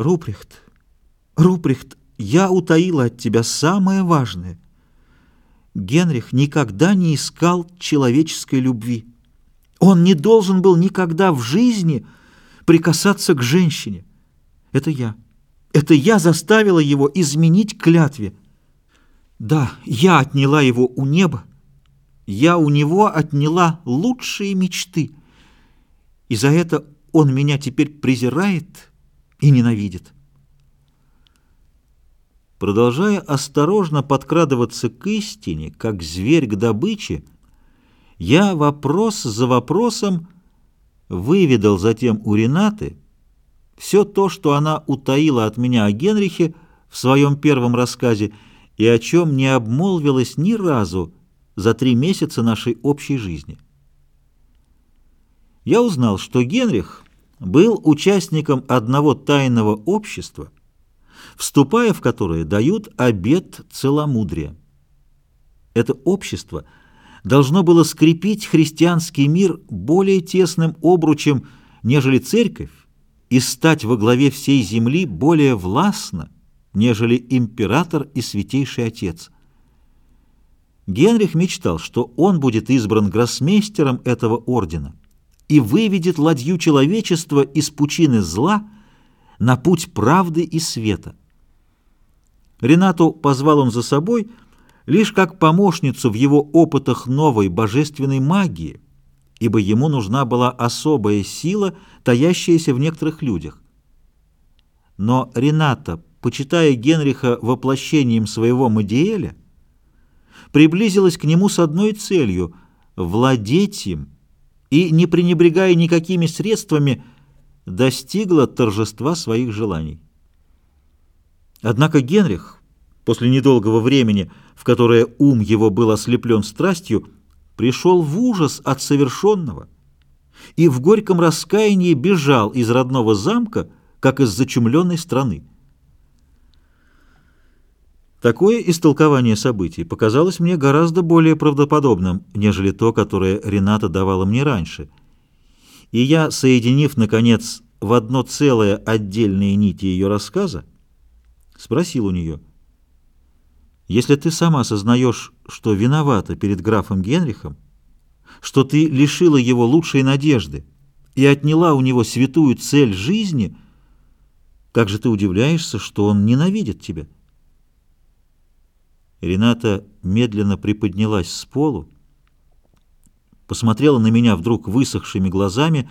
Руприхт, Руприхт, я утаила от тебя самое важное. Генрих никогда не искал человеческой любви. Он не должен был никогда в жизни прикасаться к женщине. Это я. Это я заставила его изменить клятве. Да, я отняла его у неба. Я у него отняла лучшие мечты. И за это он меня теперь презирает и ненавидит. Продолжая осторожно подкрадываться к истине, как зверь к добыче, я вопрос за вопросом выведал затем у Ренаты все то, что она утаила от меня о Генрихе в своем первом рассказе и о чем не обмолвилась ни разу за три месяца нашей общей жизни. Я узнал, что Генрих был участником одного тайного общества, вступая в которое дают обет целомудрия. Это общество должно было скрепить христианский мир более тесным обручем, нежели церковь, и стать во главе всей земли более властно, нежели император и святейший отец. Генрих мечтал, что он будет избран гроссмейстером этого ордена и выведет ладью человечества из пучины зла на путь правды и света. Ренату позвал он за собой лишь как помощницу в его опытах новой божественной магии, ибо ему нужна была особая сила, таящаяся в некоторых людях. Но Рената, почитая Генриха воплощением своего Мадиэля, приблизилась к нему с одной целью — владеть им и, не пренебрегая никакими средствами, достигла торжества своих желаний. Однако Генрих, после недолгого времени, в которое ум его был ослеплен страстью, пришел в ужас от совершенного и в горьком раскаянии бежал из родного замка, как из зачумленной страны. Такое истолкование событий показалось мне гораздо более правдоподобным, нежели то, которое Рената давала мне раньше. И я, соединив, наконец, в одно целое отдельные нити ее рассказа, спросил у нее, «Если ты сама сознаешь, что виновата перед графом Генрихом, что ты лишила его лучшей надежды и отняла у него святую цель жизни, как же ты удивляешься, что он ненавидит тебя?» Рената медленно приподнялась с полу, посмотрела на меня вдруг высохшими глазами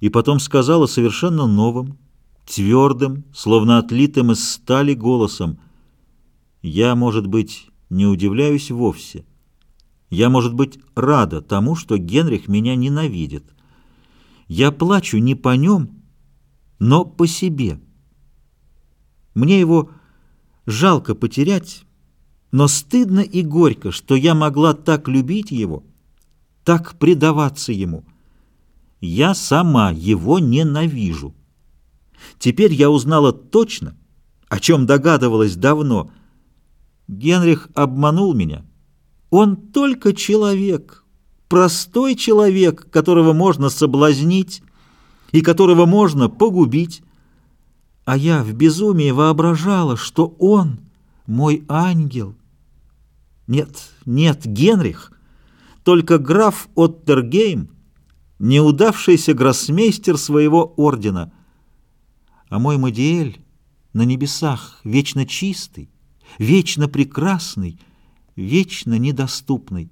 и потом сказала совершенно новым, твердым, словно отлитым из стали голосом. «Я, может быть, не удивляюсь вовсе. Я, может быть, рада тому, что Генрих меня ненавидит. Я плачу не по нем, но по себе. Мне его жалко потерять, но стыдно и горько, что я могла так любить его, так предаваться ему. Я сама его ненавижу». Теперь я узнала точно, о чем догадывалась давно. Генрих обманул меня. Он только человек, простой человек, которого можно соблазнить и которого можно погубить. А я в безумии воображала, что он мой ангел. Нет, нет, Генрих, только граф Оттергейм, неудавшийся гроссмейстер своего ордена — а мой Мадиэль на небесах вечно чистый, вечно прекрасный, вечно недоступный.